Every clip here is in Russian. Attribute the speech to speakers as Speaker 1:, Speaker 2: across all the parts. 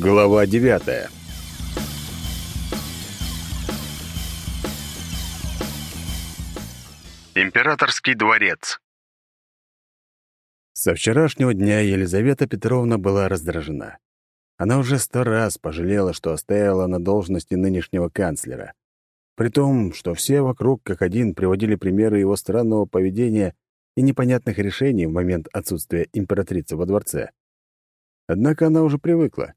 Speaker 1: Глава девятая. Императорский дворец. Со вчерашнего дня Елизавета Петровна была раздражена. Она уже сто раз пожалела, что оставила на должности нынешнего канцлера. При том, что все вокруг как один приводили примеры его странного поведения и непонятных решений в момент отсутствия императрицы во дворце. Однако она уже привыкла.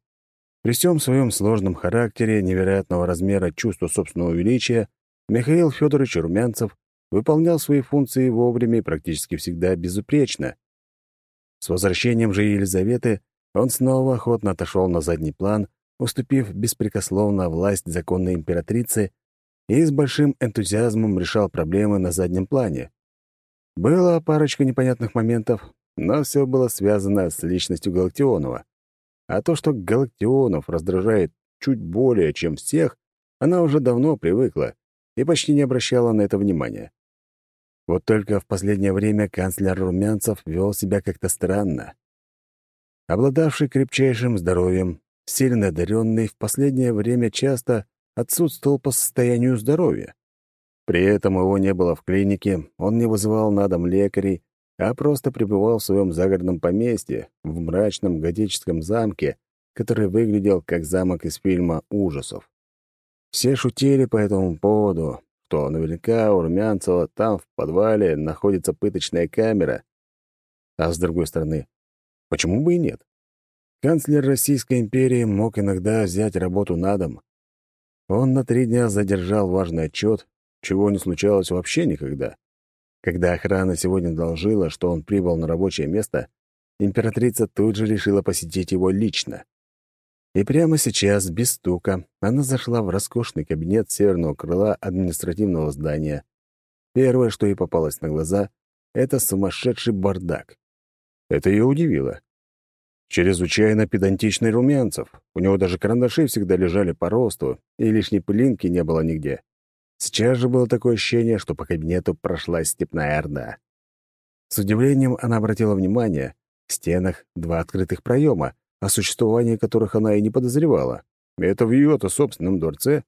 Speaker 1: При всем своем сложном характере, невероятного размера чувства собственного величия, Михаил Федорович Румянцев выполнял свои функции вовремя и практически всегда безупречно. С возвращением же Елизаветы он снова охотно отошел на задний план, уступив беспрекословно власть законной императрицы и с большим энтузиазмом решал проблемы на заднем плане. Было парочка непонятных моментов, но все было связано с личностью Галактионова. А то, что Галактионов раздражает чуть более, чем всех, она уже давно привыкла и почти не обращала на это внимания. Вот только в последнее время канцлер Румянцев вел себя как-то странно. Обладавший крепчайшим здоровьем, сильно одаренный, в последнее время часто отсутствовал по состоянию здоровья. При этом его не было в клинике, он не вызывал на дом лекарей, а просто пребывал в своем загородном поместье, в мрачном готическом замке, который выглядел как замок из фильма ужасов. Все шутили по этому поводу, что наверняка у Румянцева там в подвале находится пыточная камера. А с другой стороны, почему бы и нет? Канцлер Российской империи мог иногда взять работу на дом. Он на три дня задержал важный отчет, чего не случалось вообще никогда. Когда охрана сегодня доложила, что он прибыл на рабочее место, императрица тут же решила посетить его лично. И прямо сейчас, без стука, она зашла в роскошный кабинет северного крыла административного здания. Первое, что ей попалось на глаза, — это сумасшедший бардак. Это ее удивило. Чрезвычайно педантичный Румянцев. У него даже карандаши всегда лежали по росту, и лишней пылинки не было нигде. Сейчас же было такое ощущение, что по кабинету прошла степная орда. С удивлением она обратила внимание, в стенах два открытых проема, о существовании которых она и не подозревала. Это в ее-то собственном дворце.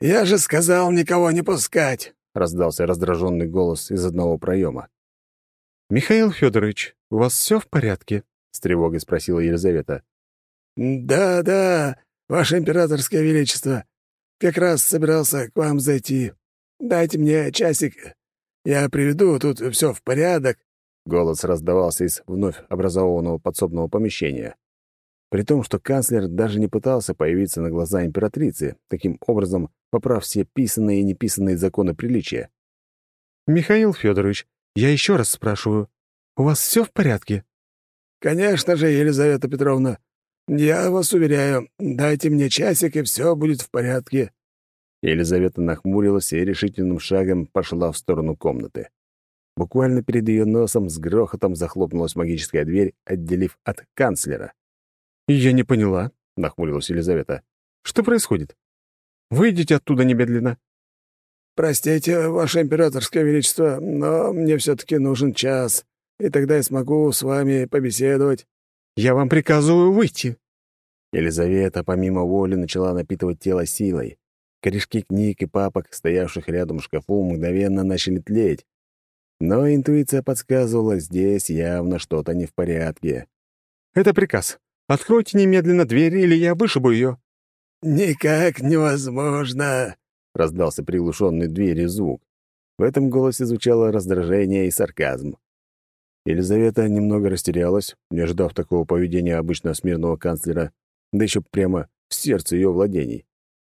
Speaker 2: «Я же сказал никого не пускать!» — раздался раздраженный голос из одного проема.
Speaker 1: «Михаил Федорович, у вас все в порядке?» — с тревогой спросила Елизавета.
Speaker 2: «Да, да, ваше императорское величество. Как раз собирался к вам зайти. Дайте мне часик. Я приведу, тут все в порядок».
Speaker 1: Голос раздавался из вновь образованного подсобного помещения. При том, что канцлер даже не пытался появиться на глаза императрицы, таким образом поправ все писанные и неписанные законы приличия. «Михаил Федорович, я еще раз спрашиваю, у вас все в порядке?»
Speaker 2: «Конечно же, Елизавета Петровна. «Я вас уверяю, дайте мне часик, и все будет в порядке».
Speaker 1: Елизавета нахмурилась и решительным шагом пошла в сторону комнаты. Буквально перед ее носом с грохотом захлопнулась магическая дверь, отделив от канцлера. «Я не поняла», — нахмурилась Елизавета. «Что происходит? Выйдите оттуда немедленно».
Speaker 2: «Простите, Ваше Императорское Величество, но мне все-таки нужен час, и тогда я смогу с вами побеседовать».
Speaker 1: «Я вам приказываю выйти!» Елизавета помимо воли начала напитывать тело силой. Корешки книг и папок, стоявших рядом в шкафу, мгновенно начали тлеть. Но интуиция подсказывала, здесь явно что-то не в порядке. «Это приказ. Откройте немедленно дверь, или я вышибу ее».
Speaker 2: «Никак невозможно», — раздался приглушенный дверью звук.
Speaker 1: В этом голосе звучало раздражение и сарказм. Елизавета немного растерялась, не ожидав такого поведения обычно смирного канцлера, да еще прямо в сердце ее владений.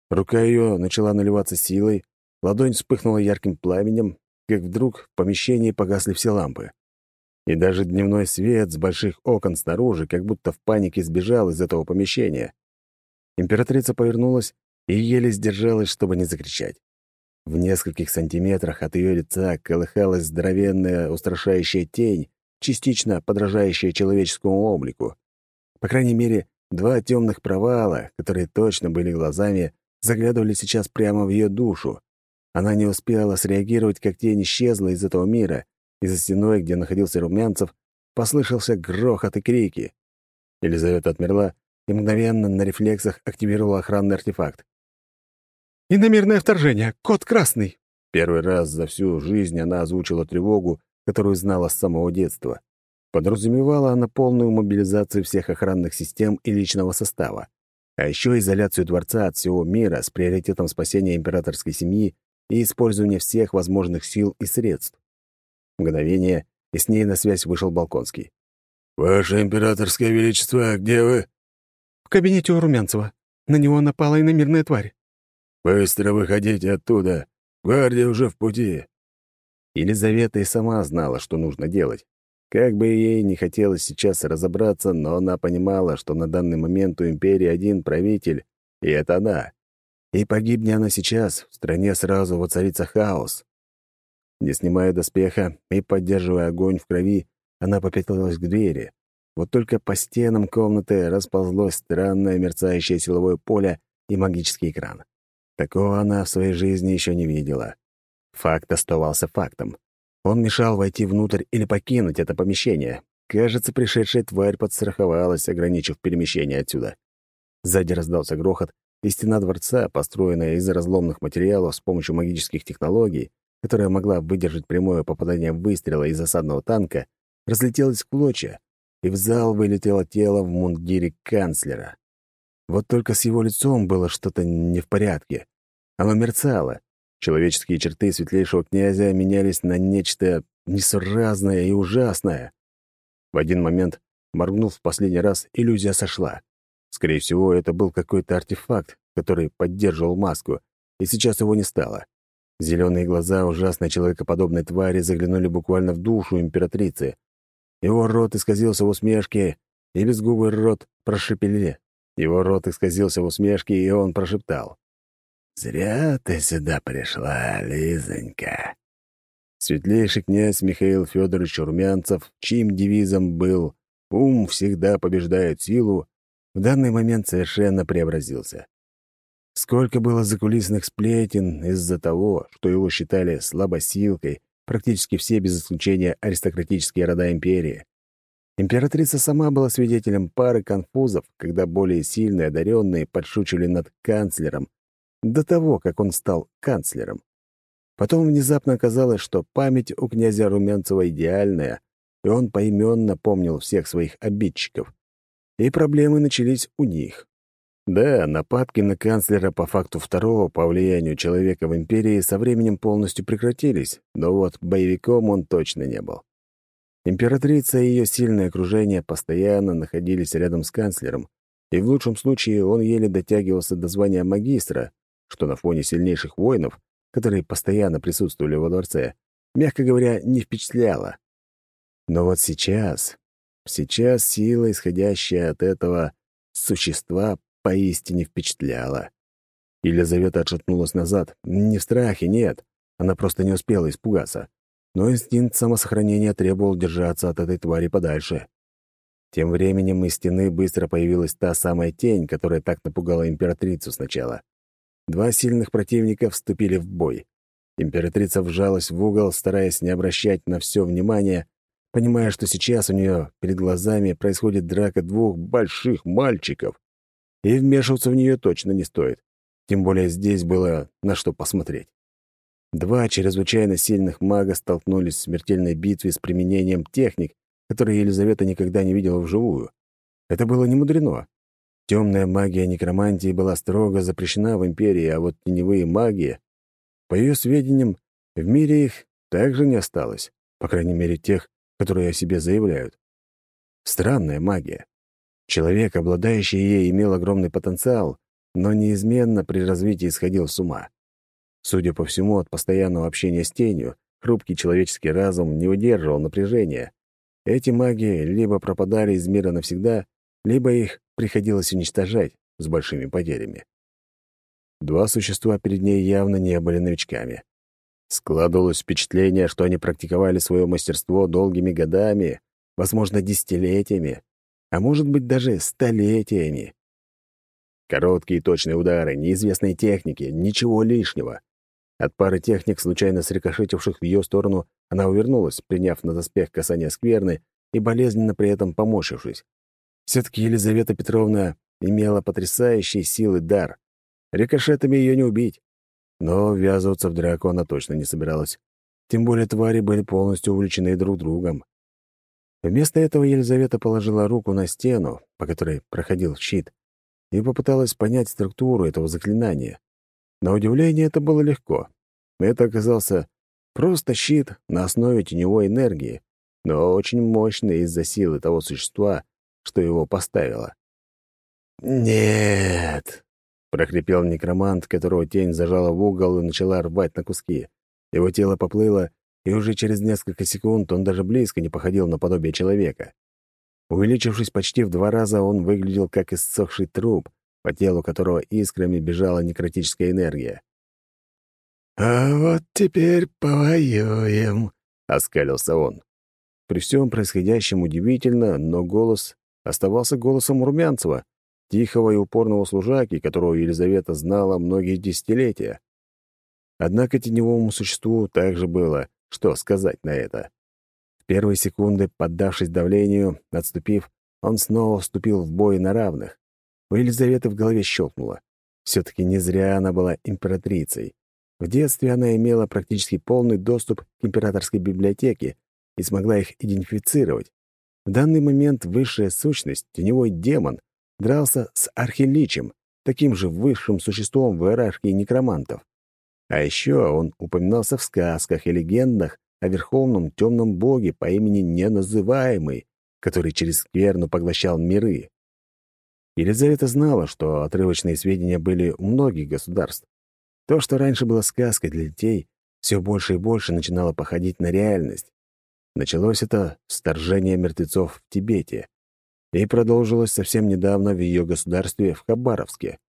Speaker 1: Рука ее начала наливаться силой, ладонь вспыхнула ярким пламенем, как вдруг в помещении погасли все лампы. И даже дневной свет с больших окон снаружи как будто в панике сбежал из этого помещения. Императрица повернулась и еле сдержалась, чтобы не закричать. В нескольких сантиметрах от ее лица колыхалась здоровенная устрашающая тень, частично подражающая человеческому облику. По крайней мере, два темных провала, которые точно были глазами, заглядывали сейчас прямо в ее душу. Она не успела среагировать, как тень исчезла из этого мира, и за стеной, где находился Румянцев, послышался грохот и крики. Елизавета отмерла и мгновенно на рефлексах активировала охранный артефакт.
Speaker 2: «Иномерное вторжение! Код красный!»
Speaker 1: Первый раз за всю жизнь она озвучила тревогу, которую знала с самого детства. Подразумевала она полную мобилизацию всех охранных систем и личного состава, а еще изоляцию дворца от всего мира с приоритетом спасения императорской семьи и использования всех возможных сил и средств. Мгновение, и с ней на связь вышел Балконский.
Speaker 2: «Ваше императорское величество, где вы?»
Speaker 3: «В кабинете у Румянцева. На него напала иномирная тварь».
Speaker 2: «Быстро выходите оттуда. Гвардия уже в пути».
Speaker 1: Елизавета и сама знала, что нужно делать. Как бы ей не хотелось сейчас разобраться, но она понимала, что на данный момент у империи один правитель, и это она. И погибни она сейчас, в стране сразу воцарится хаос. Не снимая доспеха и поддерживая огонь в крови, она попятилась к двери. Вот только по стенам комнаты расползлось странное мерцающее силовое поле и магический экран. Такого она в своей жизни еще не видела. Факт оставался фактом. Он мешал войти внутрь или покинуть это помещение. Кажется, пришедшая тварь подстраховалась, ограничив перемещение отсюда. Сзади раздался грохот, и стена дворца, построенная из разломных материалов с помощью магических технологий, которая могла выдержать прямое попадание выстрела из осадного танка, разлетелась в клочья, и в зал вылетело тело в мундире канцлера. Вот только с его лицом было что-то не в порядке. Оно мерцало, Человеческие черты светлейшего князя менялись на нечто несуразное и ужасное. В один момент, моргнув в последний раз, иллюзия сошла. Скорее всего, это был какой-то артефакт, который поддерживал маску, и сейчас его не стало. Зеленые глаза ужасной человекоподобной твари заглянули буквально в душу императрицы. Его рот исказился в усмешке, и безгубый рот прошепели. Его рот исказился в усмешке, и он прошептал. «Зря ты сюда пришла, Лизонька». Светлейший князь Михаил Федорович Румянцев, чьим девизом был «Ум всегда побеждает силу», в данный момент совершенно преобразился. Сколько было закулисных сплетен из-за того, что его считали слабосилкой, практически все без исключения аристократические рода империи. Императрица сама была свидетелем пары конфузов, когда более сильные одаренные подшучивали над канцлером, до того, как он стал канцлером. Потом внезапно оказалось, что память у князя Румянцева идеальная, и он поименно помнил всех своих обидчиков. И проблемы начались у них. Да, нападки на канцлера по факту второго по влиянию человека в империи со временем полностью прекратились, но вот боевиком он точно не был. Императрица и ее сильное окружение постоянно находились рядом с канцлером, и в лучшем случае он еле дотягивался до звания магистра, что на фоне сильнейших воинов, которые постоянно присутствовали во дворце, мягко говоря, не впечатляло. Но вот сейчас, сейчас сила, исходящая от этого существа, поистине впечатляла. Елизавета отшатнулась назад. Не в страхе, нет. Она просто не успела испугаться. Но инстинкт самосохранения требовал держаться от этой твари подальше. Тем временем из стены быстро появилась та самая тень, которая так напугала императрицу сначала. Два сильных противника вступили в бой. Императрица вжалась в угол, стараясь не обращать на все внимание, понимая, что сейчас у нее перед глазами происходит драка двух больших мальчиков. И вмешиваться в нее точно не стоит. Тем более здесь было на что посмотреть. Два чрезвычайно сильных мага столкнулись в смертельной битве с применением техник, которые Елизавета никогда не видела вживую. Это было немудрено. Темная магия некромантии была строго запрещена в Империи, а вот теневые магии... По ее сведениям, в мире их также не осталось, по крайней мере, тех, которые о себе заявляют. Странная магия. Человек, обладающий ей, имел огромный потенциал, но неизменно при развитии сходил с ума. Судя по всему, от постоянного общения с тенью, хрупкий человеческий разум не выдерживал напряжения. Эти маги либо пропадали из мира навсегда, либо их приходилось уничтожать с большими потерями. Два существа перед ней явно не были новичками. Складывалось впечатление, что они практиковали свое мастерство долгими годами, возможно, десятилетиями, а может быть, даже столетиями. Короткие точные удары, неизвестные техники, ничего лишнего. От пары техник, случайно срикошетивших в ее сторону, она увернулась, приняв на доспех касание скверны и болезненно при этом поморщившись. Все-таки Елизавета Петровна имела потрясающие силы дар. Рикошетами ее не убить. Но ввязываться в драку она точно не собиралась. Тем более твари были полностью увлечены друг другом. Вместо этого Елизавета положила руку на стену, по которой проходил щит, и попыталась понять структуру этого заклинания. На удивление это было легко. Это оказался просто щит на основе теневой энергии, но очень мощный из-за силы того существа, что его поставило. «Нет!» — прохрипел некромант, которого тень зажала в угол и начала рвать на куски. Его тело поплыло, и уже через несколько секунд он даже близко не походил на подобие человека. Увеличившись почти в два раза, он выглядел как иссохший труп, по телу которого искрами бежала некротическая энергия.
Speaker 2: «А вот теперь повоюем», — оскалился он.
Speaker 1: При всем происходящем удивительно, но голос оставался голосом Румянцева, тихого и упорного служаки, которого Елизавета знала многие десятилетия. Однако теневому существу также было, что сказать на это. В первые секунды, поддавшись давлению, отступив, он снова вступил в бой на равных. У Елизаветы в голове щелкнуло. Все-таки не зря она была императрицей. В детстве она имела практически полный доступ к императорской библиотеке и смогла их идентифицировать. В данный момент высшая сущность, теневой демон, дрался с архиличем, таким же высшим существом в иерархии некромантов. А еще он упоминался в сказках и легендах о верховном темном боге по имени Неназываемый, который через скверну поглощал миры. Елизавета знала, что отрывочные сведения были у многих государств. То, что раньше было сказкой для детей, все больше и больше начинало походить на реальность. Началось это с вторжения мертвецов в Тибете и продолжилось совсем недавно в ее государстве в Хабаровске.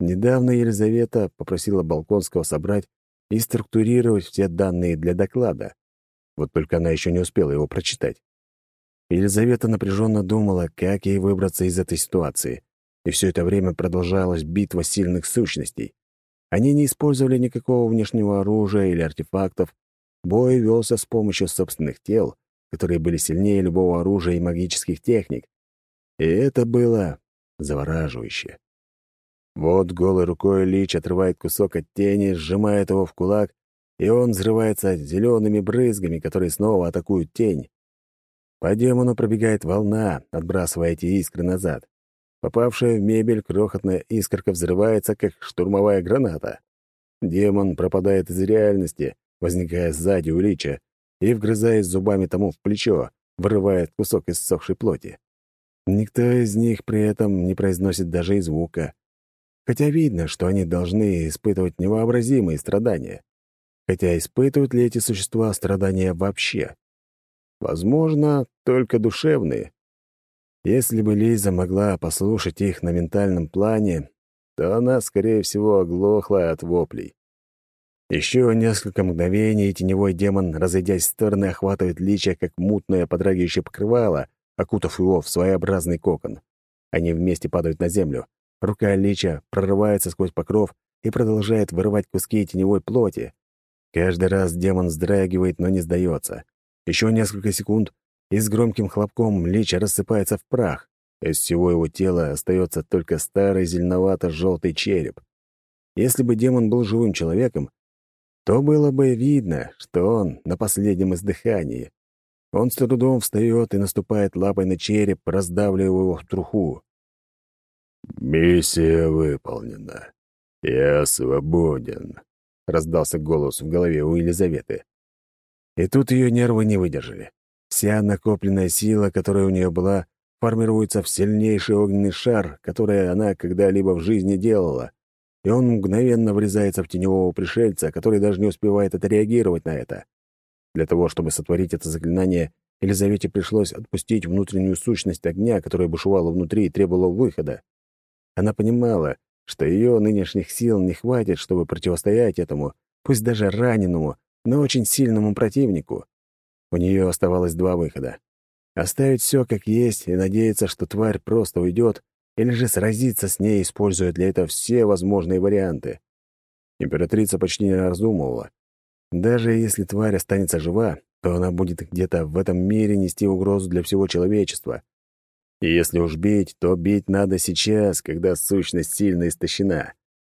Speaker 1: Недавно Елизавета попросила Балконского собрать и структурировать все данные для доклада. Вот только она еще не успела его прочитать. Елизавета напряженно думала, как ей выбраться из этой ситуации. И все это время продолжалась битва сильных сущностей. Они не использовали никакого внешнего оружия или артефактов. Бой велся с помощью собственных тел, которые были сильнее любого оружия и магических техник. И это было завораживающе. Вот голой рукой Лич отрывает кусок от тени, сжимает его в кулак, и он взрывается зелеными брызгами, которые снова атакуют тень. По демону пробегает волна, отбрасывая эти искры назад. Попавшая в мебель крохотная искорка взрывается, как штурмовая граната. Демон пропадает из реальности, возникая сзади у Лича и, вгрызаясь зубами тому в плечо, вырывает кусок иссохшей плоти. Никто из них при этом не произносит даже и звука хотя видно, что они должны испытывать невообразимые страдания. Хотя испытывают ли эти существа страдания вообще? Возможно, только душевные. Если бы Лиза могла послушать их на ментальном плане, то она, скорее всего, оглохла от воплей. Еще несколько мгновений, теневой демон, разойдясь в стороны, охватывает лича, как мутное подрагивающее покрывало, окутав его в своеобразный кокон. Они вместе падают на землю. Рука Лича прорывается сквозь покров и продолжает вырывать куски теневой плоти. Каждый раз демон вздрагивает, но не сдается. Еще несколько секунд, и с громким хлопком Лич рассыпается в прах. Из всего его тела остается только старый зеленовато-желтый череп. Если бы демон был живым человеком, то было бы видно, что он на последнем издыхании. Он с трудом встает и наступает лапой на череп, раздавливая его в труху.
Speaker 2: «Миссия выполнена. Я свободен», — раздался голос в голове у Елизаветы.
Speaker 1: И тут ее нервы не выдержали. Вся накопленная сила, которая у нее была, формируется в сильнейший огненный шар, который она когда-либо в жизни делала, и он мгновенно врезается в теневого пришельца, который даже не успевает отреагировать на это. Для того, чтобы сотворить это заклинание, Елизавете пришлось отпустить внутреннюю сущность огня, которая бушевала внутри и требовала выхода. Она понимала, что ее нынешних сил не хватит, чтобы противостоять этому, пусть даже раненому, но очень сильному противнику. У нее оставалось два выхода. Оставить все как есть и надеяться, что тварь просто уйдет, или же сразиться с ней, используя для этого все возможные варианты. Императрица почти не раздумывала. Даже если тварь останется жива, то она будет где-то в этом мире нести угрозу для всего человечества. И если уж бить, то бить надо сейчас, когда сущность сильно истощена,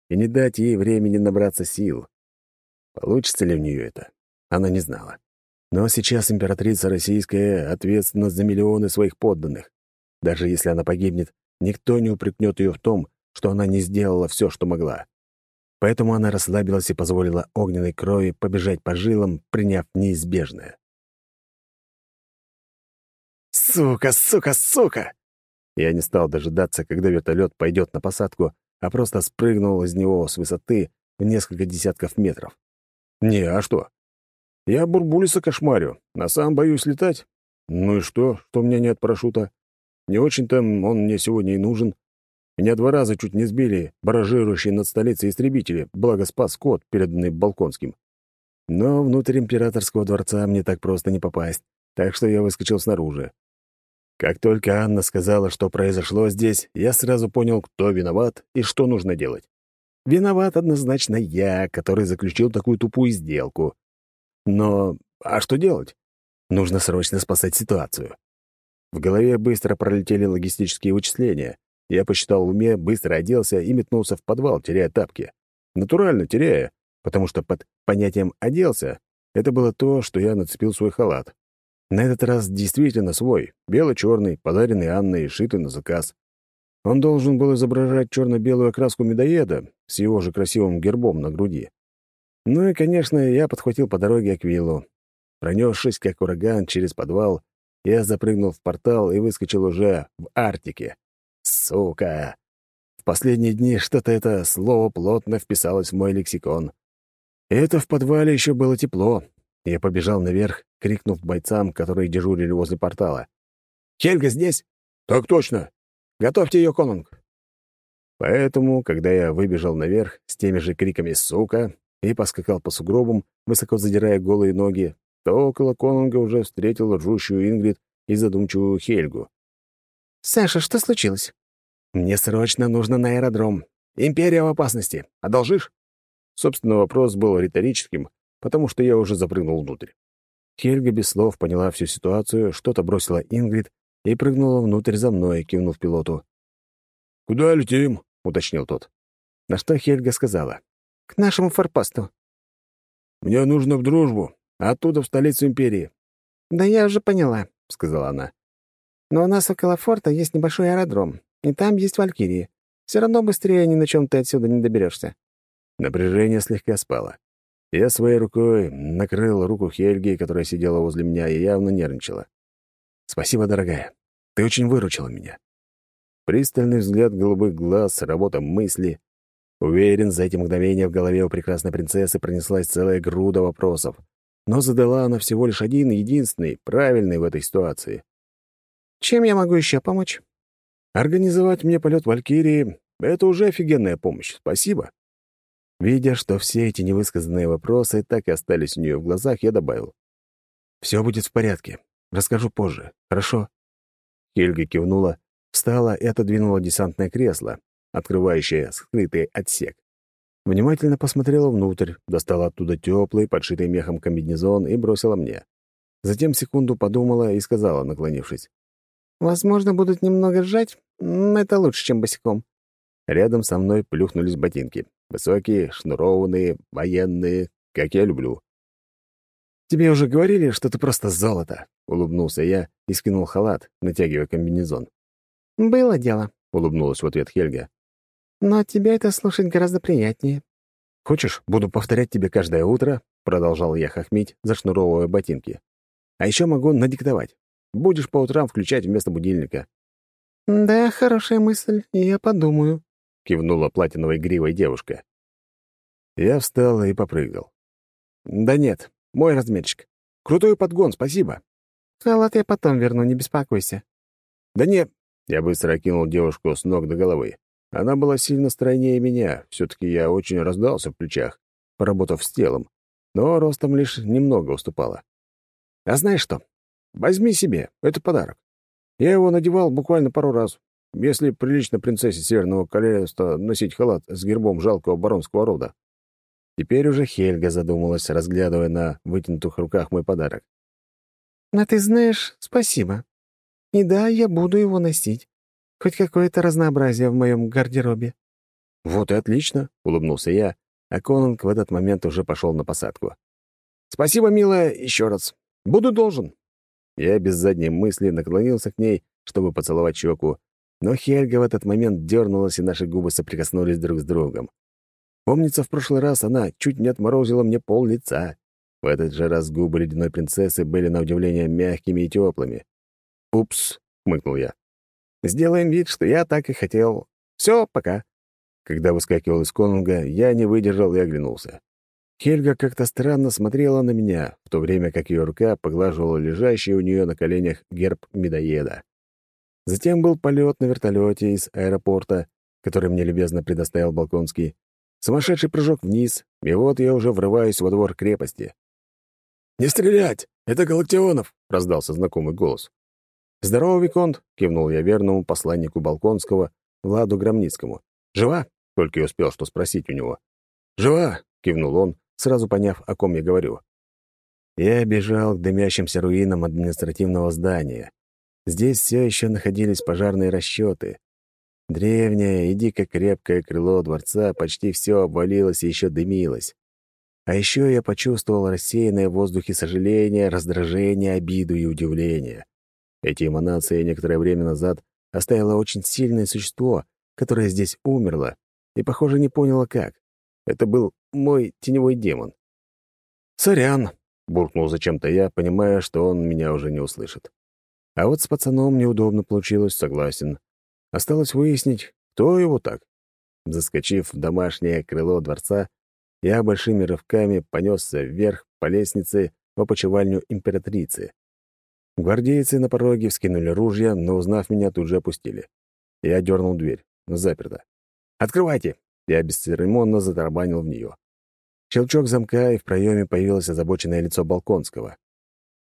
Speaker 1: и не дать ей времени набраться сил. Получится ли у нее это? Она не знала. Но сейчас императрица российская ответственна за миллионы своих подданных. Даже если она погибнет, никто не упрекнет ее в том, что она не сделала все, что могла. Поэтому она расслабилась и позволила огненной крови побежать по жилам, приняв неизбежное.
Speaker 2: «Сука, сука, сука!»
Speaker 1: Я не стал дожидаться, когда вертолет пойдет на посадку, а просто спрыгнул из него с высоты в несколько десятков метров. Не, а что? Я бурбулиса кошмарю, а сам боюсь летать. Ну и что, что у меня нет парашюта? Не очень-то он мне сегодня и нужен. Меня два раза чуть не сбили баражирующие над столицей истребители, благо спас кот, переданный Балконским. Но внутрь императорского дворца мне так просто не попасть, так что я выскочил снаружи. Как только Анна сказала, что произошло здесь, я сразу понял, кто виноват и что нужно делать. Виноват однозначно я, который заключил такую тупую сделку. Но а что делать? Нужно срочно спасать ситуацию. В голове быстро пролетели логистические вычисления. Я посчитал в уме, быстро оделся и метнулся в подвал, теряя тапки. Натурально теряя, потому что под понятием «оделся» это было то, что я нацепил свой халат. На этот раз действительно свой, бело-черный, подаренный Анной и шитый на заказ. Он должен был изображать черно-белую окраску медоеда с его же красивым гербом на груди. Ну и, конечно, я подхватил по дороге Аквилу. Пронесшись, как ураган, через подвал, я запрыгнул в портал и выскочил уже в Арктике. Сука! В последние дни что-то это слово плотно вписалось в мой лексикон. это в подвале еще было тепло. Я побежал наверх, крикнув бойцам, которые дежурили возле портала. «Хельга здесь?»
Speaker 2: «Так точно.
Speaker 1: Готовьте ее, конунг!» Поэтому, когда я выбежал наверх с теми же криками «сука» и поскакал по сугробам, высоко задирая голые ноги, то около конунга уже встретил ржущую Ингрид и задумчивую Хельгу.
Speaker 3: «Саша, что случилось?»
Speaker 1: «Мне срочно нужно на аэродром. Империя в опасности. Одолжишь?» Собственно, вопрос был риторическим, потому что я уже запрыгнул внутрь. Хельга без слов поняла всю ситуацию, что-то бросила Ингрид и прыгнула внутрь за мной, кивнув пилоту.
Speaker 2: «Куда летим?»
Speaker 1: — уточнил тот. На что Хельга сказала.
Speaker 3: «К нашему форпосту».
Speaker 2: «Мне нужно в дружбу, а оттуда в столицу империи».
Speaker 3: «Да я уже поняла», — сказала она. «Но у нас около форта есть небольшой аэродром, и там есть валькирии. Все равно быстрее ни на чем ты отсюда не доберешься.
Speaker 1: Напряжение слегка спало. Я своей рукой накрыл руку Хельги, которая сидела возле меня и явно нервничала. «Спасибо, дорогая. Ты очень выручила меня». Пристальный взгляд голубых глаз, работа мысли. Уверен, за эти мгновения в голове у прекрасной принцессы пронеслась целая груда вопросов. Но задала она всего лишь один, единственный, правильный в этой ситуации.
Speaker 3: «Чем я могу еще помочь?»
Speaker 1: «Организовать мне полет Валькирии — это уже офигенная помощь. Спасибо». Видя, что все эти невысказанные вопросы так и остались у нее в глазах, я добавил. «Все будет в порядке. Расскажу позже. Хорошо?» Хельга кивнула, встала и отодвинула десантное кресло, открывающее скрытый отсек. Внимательно посмотрела внутрь, достала оттуда теплый, подшитый мехом комбинезон и бросила мне. Затем секунду подумала и сказала, наклонившись.
Speaker 3: «Возможно, будут немного сжать, но это лучше, чем босиком».
Speaker 1: Рядом со мной плюхнулись ботинки. Высокие, шнурованные, военные, как я люблю. «Тебе уже говорили, что ты просто золото», — улыбнулся я и скинул халат, натягивая комбинезон.
Speaker 3: «Было дело», —
Speaker 1: улыбнулась в ответ Хельга.
Speaker 3: «Но тебе это слушать гораздо приятнее».
Speaker 1: «Хочешь, буду повторять тебе каждое утро?» — продолжал я хохмить, зашнуровывая ботинки. «А еще могу надиктовать. Будешь по утрам включать вместо будильника».
Speaker 3: «Да, хорошая мысль, я подумаю», —
Speaker 1: кивнула платиновой гривой девушка. Я встал и попрыгал. «Да нет, мой размерчик. Крутой подгон, спасибо».
Speaker 3: «Халат я потом верну, не беспокойся».
Speaker 1: «Да нет». Я быстро окинул девушку с ног до головы. Она была сильно стройнее меня, все таки я очень раздался в плечах, поработав с телом, но ростом лишь немного уступала. «А знаешь что? Возьми себе, это подарок. Я его надевал буквально пару раз. Если прилично принцессе Северного Королевства носить халат с гербом жалкого баронского рода. Теперь уже Хельга задумалась, разглядывая на вытянутых руках мой подарок.
Speaker 3: «А ты знаешь, спасибо. И да, я буду его носить. Хоть какое-то разнообразие в моем гардеробе».
Speaker 1: «Вот и отлично», — улыбнулся я, а Конанг в этот момент уже пошел на посадку. «Спасибо, милая, еще раз. Буду должен». Я без задней мысли наклонился к ней, чтобы поцеловать щеку, но Хельга в этот момент дернулась, и наши губы соприкоснулись друг с другом. Помнится, в прошлый раз она чуть не отморозила мне пол лица. В этот же раз губы ледяной принцессы были на удивление мягкими и теплыми. «Упс», — хмыкнул я. «Сделаем вид, что я так и хотел. Все, пока». Когда выскакивал из конунга, я не выдержал и оглянулся. Хельга как-то странно смотрела на меня, в то время как ее рука поглаживала лежащий у нее на коленях герб медоеда. Затем был полет на вертолете из аэропорта, который мне любезно предоставил Балконский, сумасшедший прыжок вниз, и вот я уже врываюсь во двор крепости.
Speaker 2: «Не стрелять! Это Галактионов!» — раздался знакомый голос.
Speaker 1: «Здорово, Виконт!» — кивнул я верному посланнику Балконского, Владу Громницкому. «Жива?» — только и успел что спросить у него.
Speaker 2: «Жива!»
Speaker 1: — кивнул он, сразу поняв, о ком я говорю. Я бежал к дымящимся руинам административного здания. Здесь все еще находились пожарные расчеты. Древнее и дико крепкое крыло дворца почти все обвалилось и еще дымилось. А еще я почувствовал рассеянное в воздухе сожаление, раздражение, обиду и удивление. Эти эманации некоторое время назад оставило очень сильное существо, которое здесь умерло, и, похоже, не поняло как. Это был мой теневой демон. «Сорян», — буркнул зачем-то я, понимая, что он меня уже не услышит. А вот с пацаном неудобно получилось, согласен. Осталось выяснить, кто его так. Заскочив в домашнее крыло дворца, я большими рывками понесся вверх по лестнице в опочивальню императрицы. Гвардейцы на пороге вскинули ружья, но, узнав меня, тут же опустили. Я дернул дверь. Заперто. «Открывайте!» Я бесцеремонно затарабанил в нее. Щелчок замка, и в проеме появилось озабоченное лицо Балконского.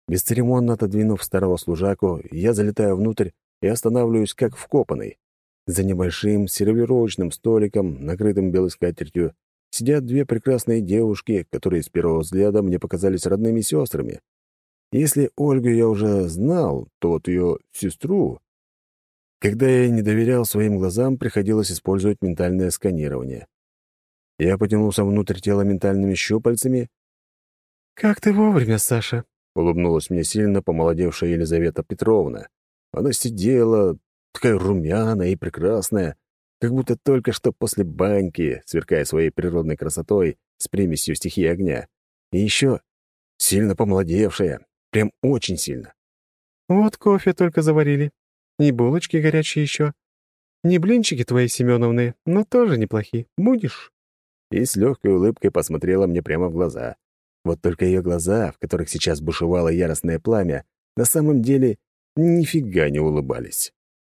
Speaker 1: Бесцеремонно отодвинув старого служаку, я залетаю внутрь и останавливаюсь как вкопанный. За небольшим сервировочным столиком, накрытым белой скатертью, сидят две прекрасные девушки, которые с первого взгляда мне показались родными сестрами. Если Ольгу я уже знал, то вот ее сестру... Когда я не доверял своим глазам, приходилось использовать ментальное сканирование. Я потянулся внутрь тела ментальными щупальцами.
Speaker 3: «Как ты вовремя, Саша!»
Speaker 1: — улыбнулась мне сильно помолодевшая Елизавета Петровна. Она сидела, такая румяная и прекрасная, как будто только что после баньки, сверкая своей природной красотой с примесью стихии огня. И еще сильно помолодевшая, прям очень сильно.
Speaker 3: «Вот кофе только заварили. И булочки горячие еще. Не блинчики твои, Семеновны, но тоже неплохие. Будешь?»
Speaker 1: И с легкой улыбкой посмотрела мне прямо в глаза. Вот только ее глаза, в которых сейчас бушевало яростное пламя, на самом деле нифига не улыбались.